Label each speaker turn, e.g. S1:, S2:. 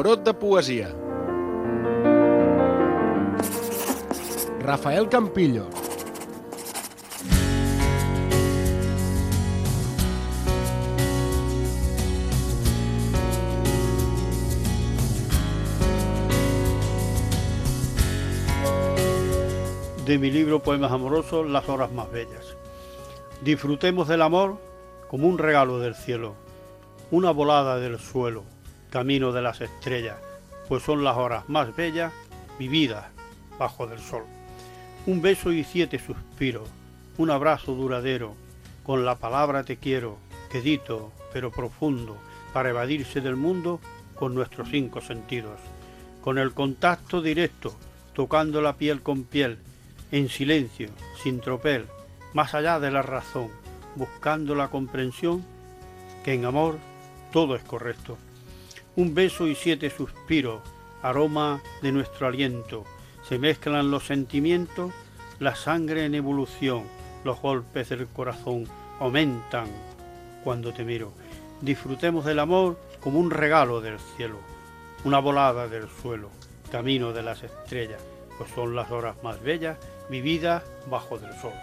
S1: Rebrot de poesia. Rafael Campillo.
S2: De mi libro Poemas Amorosos, Las Horas Más Bellas. Disfrutemos del amor como un regalo del cielo, una volada del suelo, camino de las estrellas, pues son las horas más bellas vividas bajo del sol. Un beso y siete suspiros, un abrazo duradero, con la palabra te quiero, quedito pero profundo, para evadirse del mundo con nuestros cinco sentidos, con el contacto directo, tocando la piel con piel, en silencio, sin tropel, más allá de la razón, buscando la comprensión, que en amor todo es correcto. Un beso y siete suspiros, aroma de nuestro aliento, se mezclan los sentimientos, la sangre en evolución, los golpes del corazón aumentan cuando te miro. Disfrutemos del amor como un regalo del cielo, una volada del suelo, camino de las estrellas, pues son las horas más bellas vividas bajo del sol.